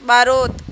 Barot.